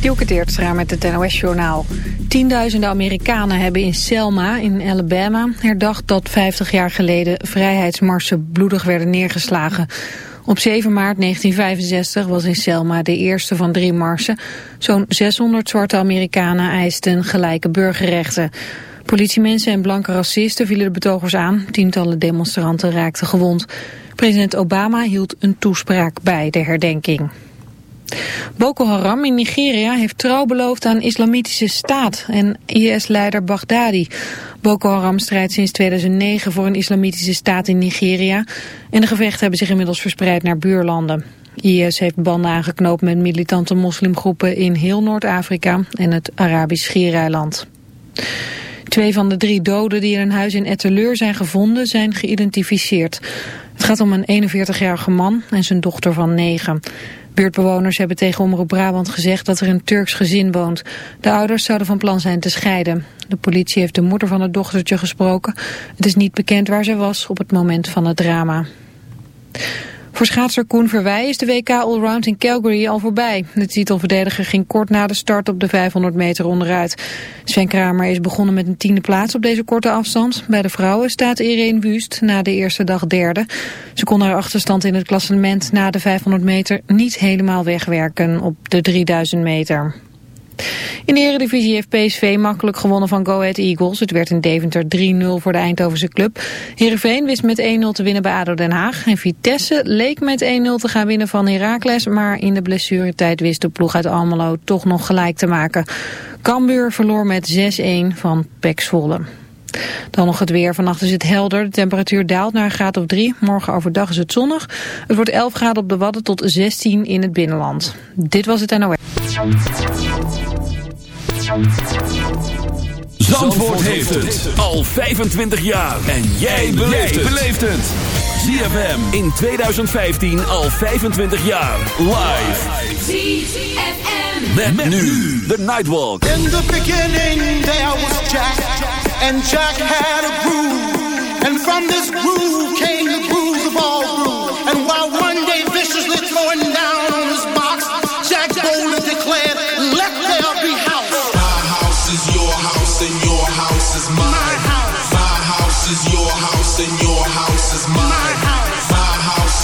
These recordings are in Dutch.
Dielke Teertstra met het NOS-journaal. Tienduizenden Amerikanen hebben in Selma in Alabama herdacht dat 50 jaar geleden vrijheidsmarsen bloedig werden neergeslagen. Op 7 maart 1965 was in Selma de eerste van drie marsen. Zo'n 600 zwarte Amerikanen eisten gelijke burgerrechten. Politiemensen en blanke racisten vielen de betogers aan. Tientallen demonstranten raakten gewond. President Obama hield een toespraak bij de herdenking. Boko Haram in Nigeria heeft trouw beloofd aan islamitische staat en IS-leider Baghdadi. Boko Haram strijdt sinds 2009 voor een islamitische staat in Nigeria en de gevechten hebben zich inmiddels verspreid naar buurlanden. IS heeft banden aangeknoopt met militante moslimgroepen in heel Noord-Afrika en het Arabisch Schiereiland. Twee van de drie doden die in een huis in Etteleur zijn gevonden zijn geïdentificeerd. Het gaat om een 41-jarige man en zijn dochter van 9. Buurtbewoners hebben tegen Omroep Brabant gezegd dat er een Turks gezin woont. De ouders zouden van plan zijn te scheiden. De politie heeft de moeder van het dochtertje gesproken. Het is niet bekend waar zij was op het moment van het drama. Voor schaatser Koen Verwij is de WK Allround in Calgary al voorbij. De titelverdediger ging kort na de start op de 500 meter onderuit. Sven Kramer is begonnen met een tiende plaats op deze korte afstand. Bij de vrouwen staat Irene Wust na de eerste dag derde. Ze kon haar achterstand in het klassement na de 500 meter niet helemaal wegwerken op de 3000 meter. In de Eredivisie heeft PSV makkelijk gewonnen van Go Ahead Eagles. Het werd in Deventer 3-0 voor de Eindhovense club. Heerenveen wist met 1-0 te winnen bij ADO Den Haag. En Vitesse leek met 1-0 te gaan winnen van Heracles. Maar in de blessuretijd wist de ploeg uit Almelo toch nog gelijk te maken. Cambuur verloor met 6-1 van Pek. Dan nog het weer. Vannacht is het helder. De temperatuur daalt naar een graad of 3. Morgen overdag is het zonnig. Het wordt 11 graden op de Wadden tot 16 in het binnenland. Dit was het NOS. Zandvoort heeft het al 25 jaar. En jij beleeft het. ZFM in 2015 al 25 jaar. Live. ZFM. Met, nu de Nightwalk. In the beginning there was Jack. And Jack had a groove. And from this groove came the grooves of all grooves.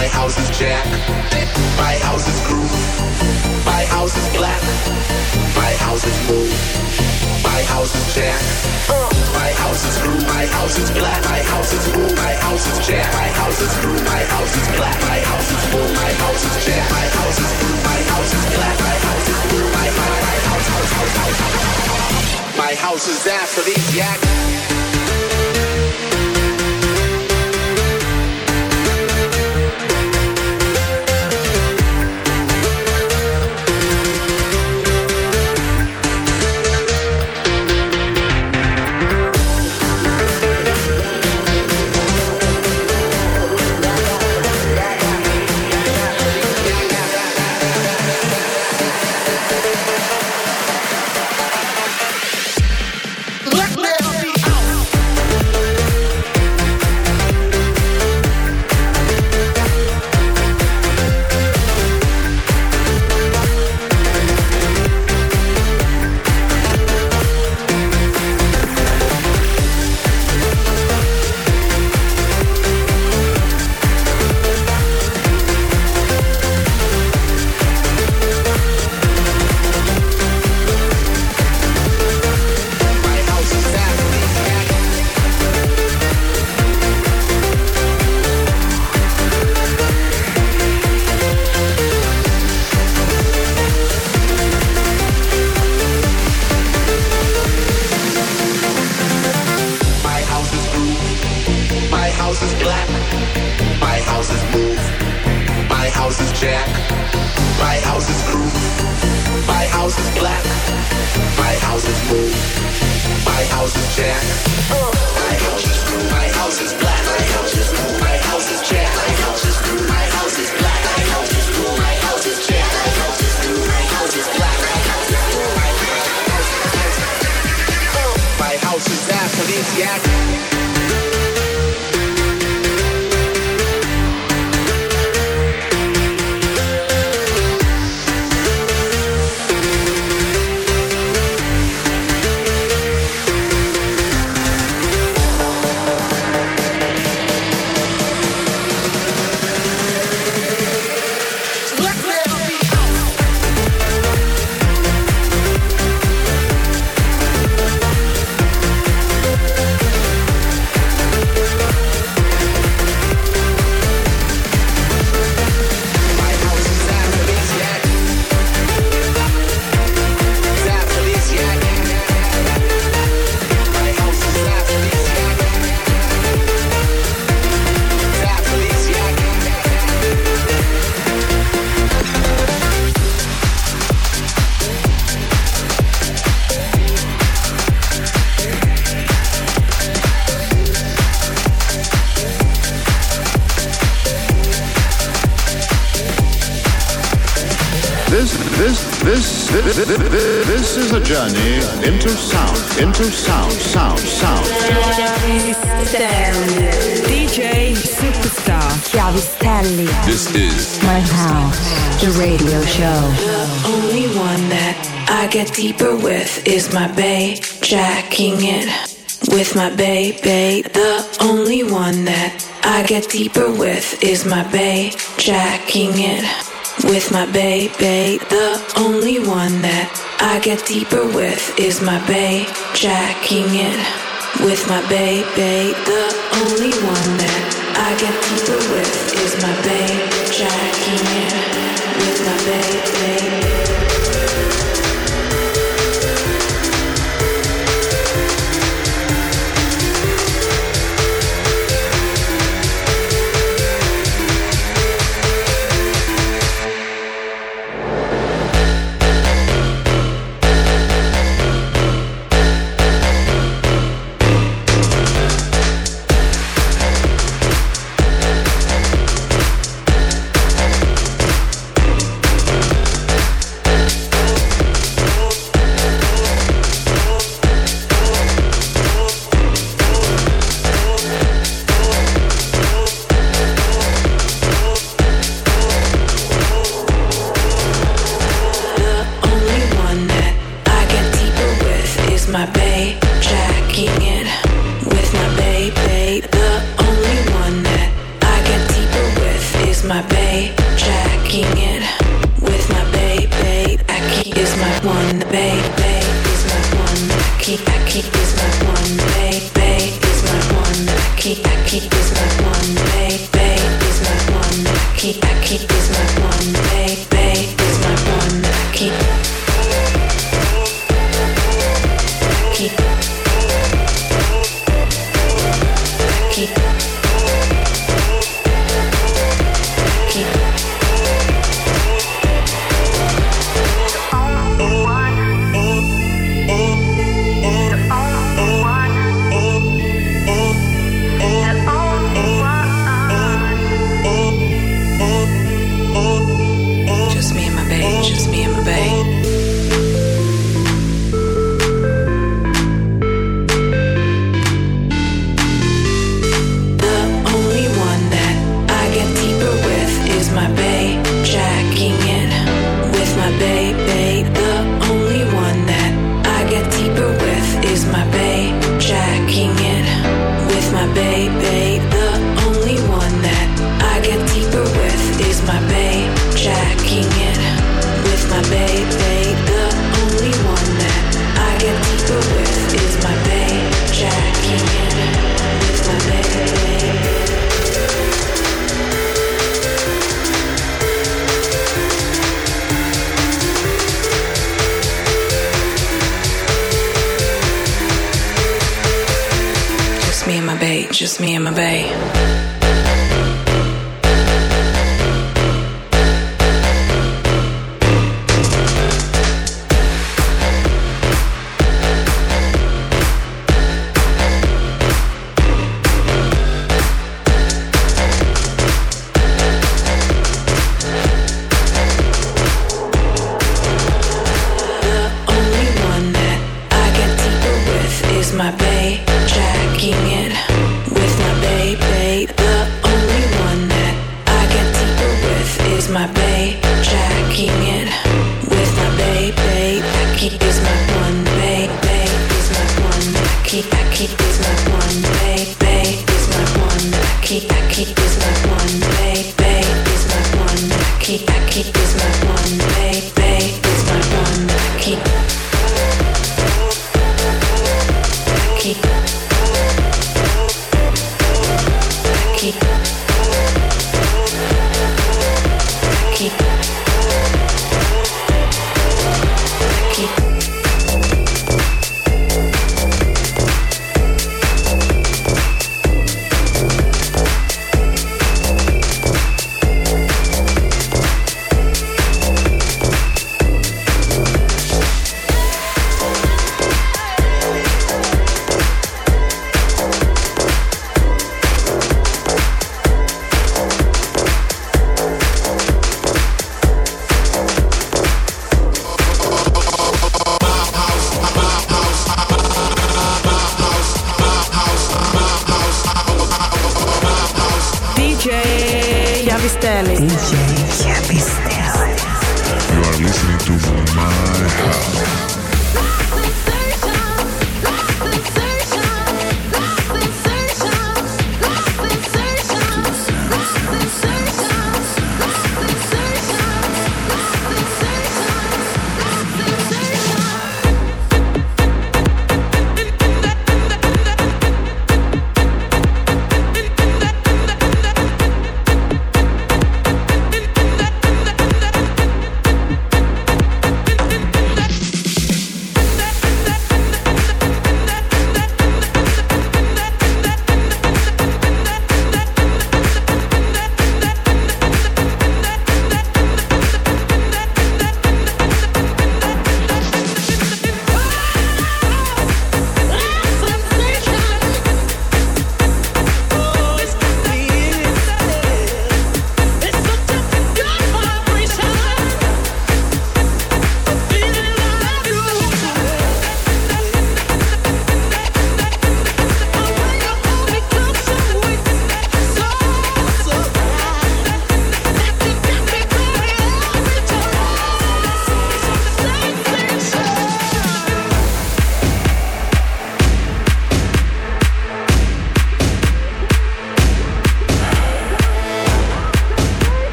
My house is jack. My house is groove. My house is black. My house is move. My house is jack. My house is groove. My house is black. My house is move. My house is jack. My house is groove. My house is black. My house is move. My house is jack. My house is groove. My house is black. My house is move. My my my house house house house house. My house is after my baby. The only one that I get deeper with is my babe, Jacking it with my baby. The only one that I get deeper with is my babe, Jacking it with my baby. The only one that I get deeper with is my babe.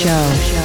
Show.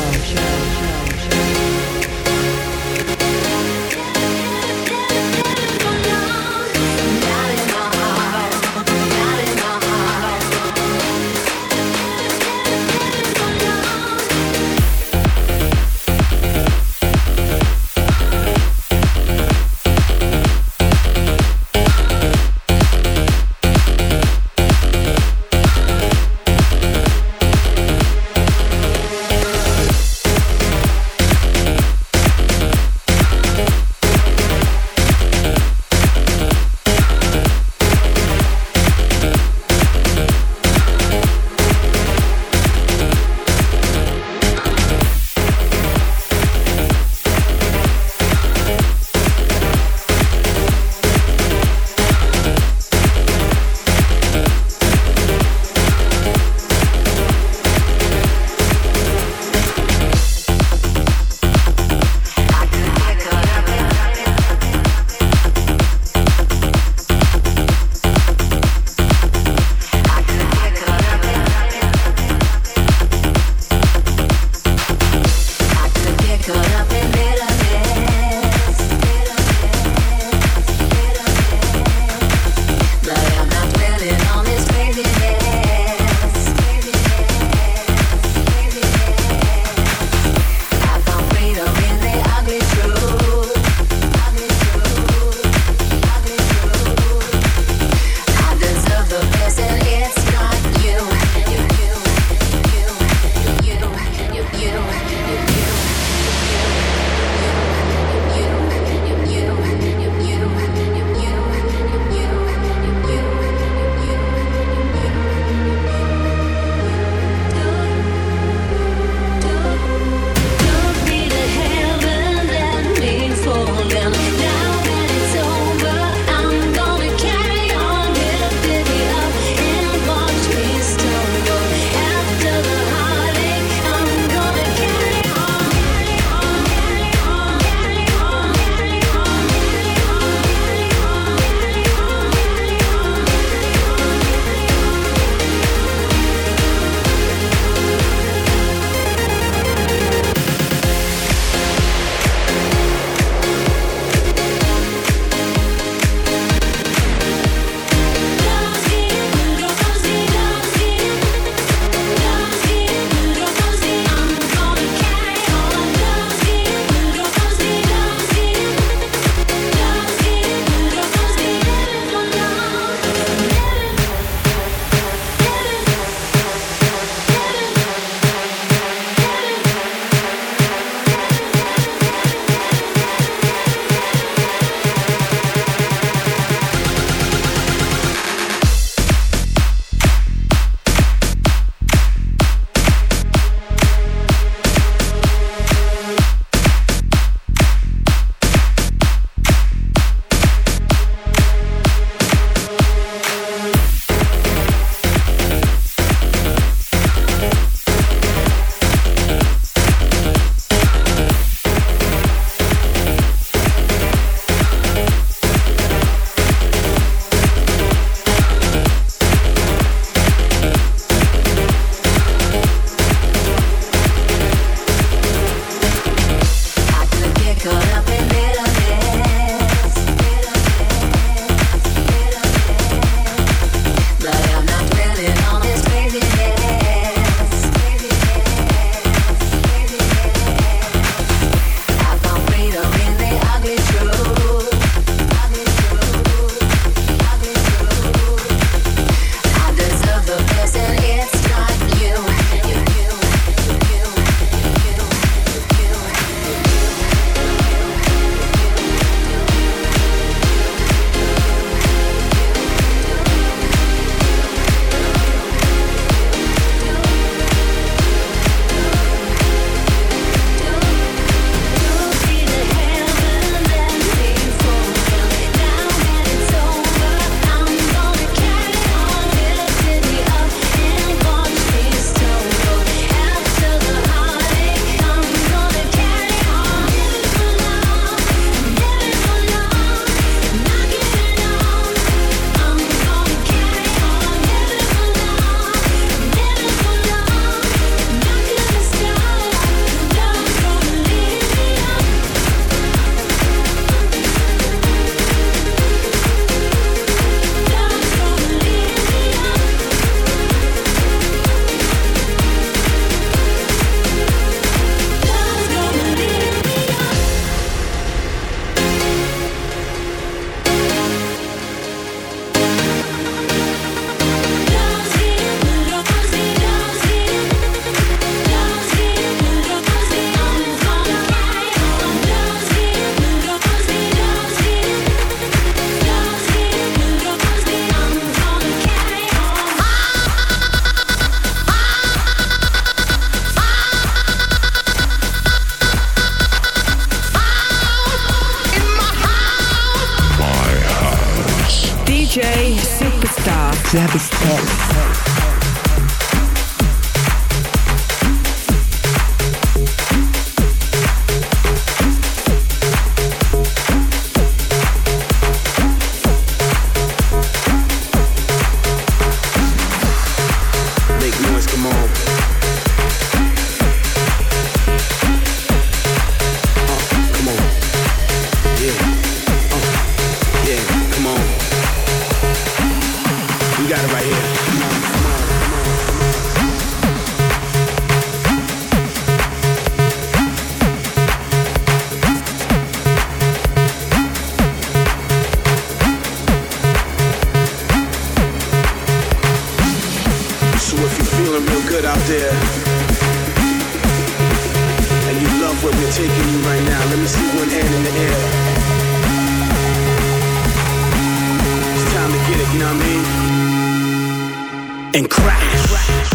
and crash.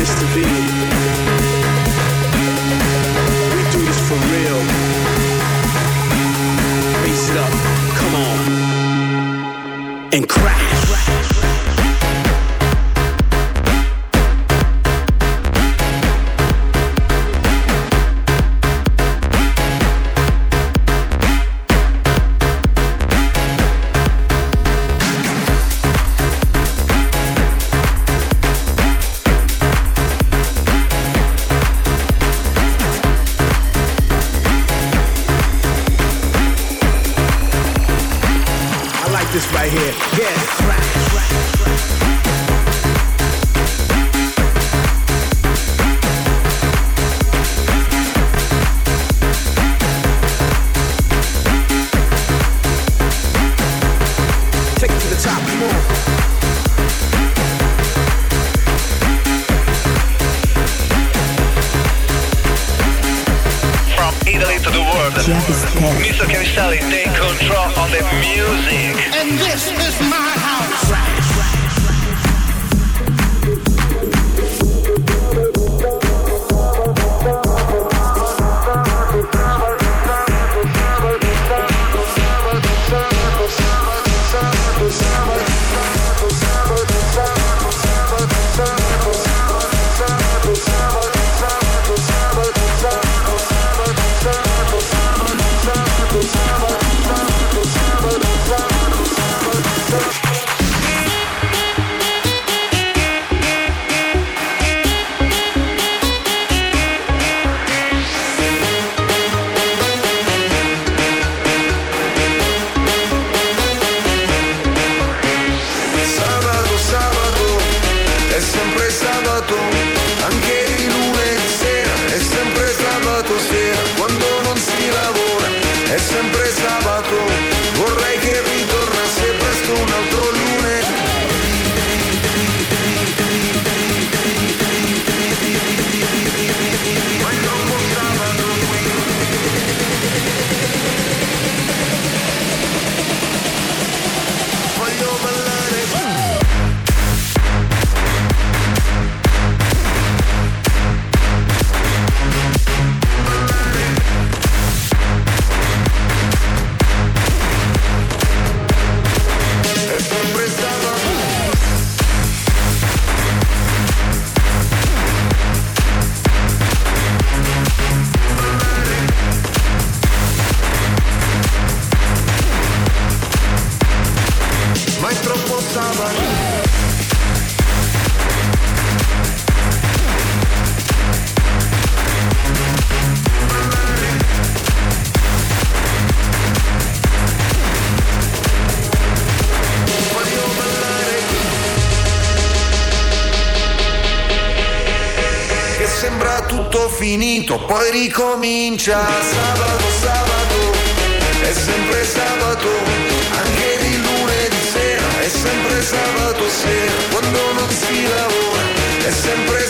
And to. We do this for real. Face it up, come on, and crash. finito, poi ricomincia. Sabato, sabato, è sempre sabato, anche di lunedì sera, è sempre sabato sera, quando non si lavora, è sempre sabato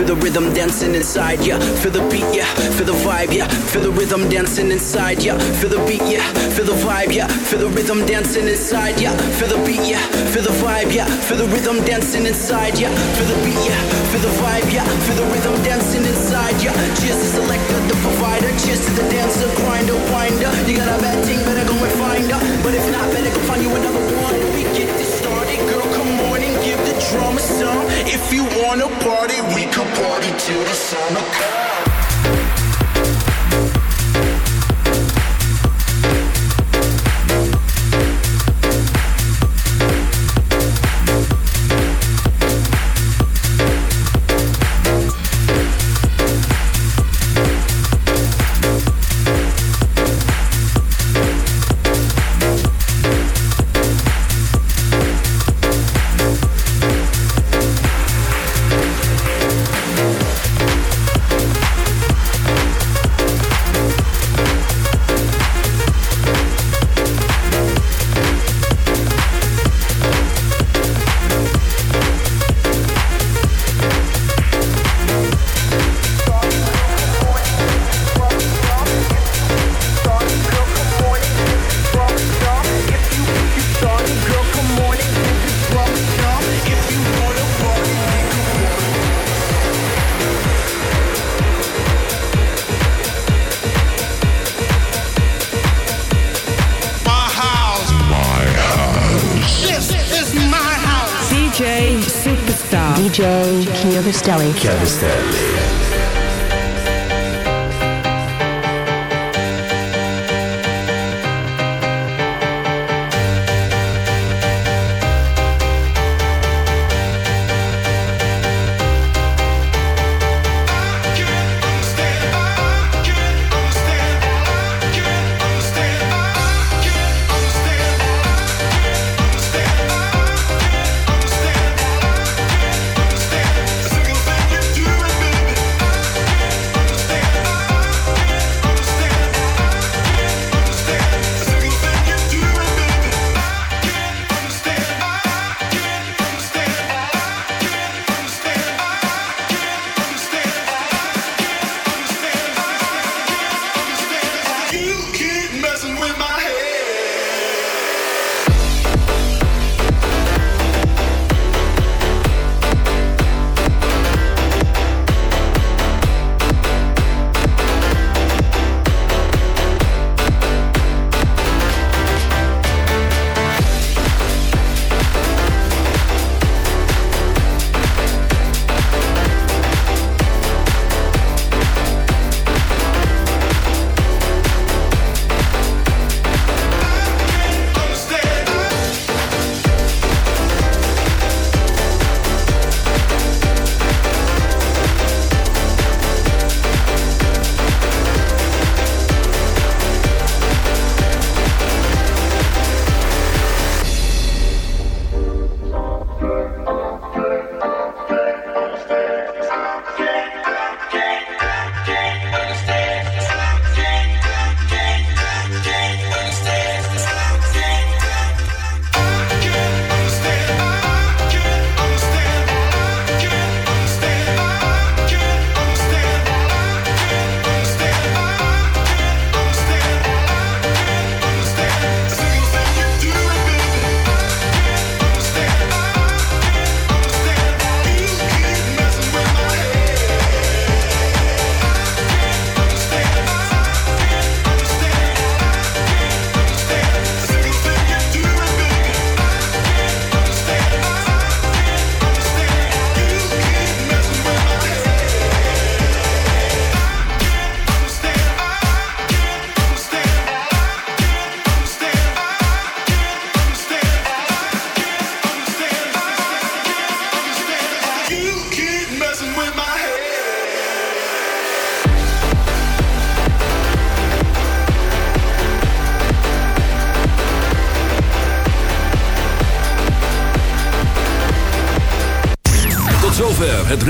Feel the rhythm dancing inside, yeah. Feel the beat, yeah. Feel the vibe, yeah. Feel the rhythm dancing inside, yeah. Feel the beat, yeah. Feel the vibe, yeah. Feel the rhythm dancing inside, yeah. Feel the beat, yeah. Feel the vibe, yeah. Feel the rhythm dancing inside, yeah. Feel the beat, yeah. Feel the vibe, yeah. Feel the rhythm dancing inside, yeah. Cheers to selector, the provider. Cheers to the dancer, grinder, winder. You got a bad thing, better go and find her. But if not, better go find you another one. We get this started, girl. Come on if you wanna party, we could party till the sun will come. Chiavestelli.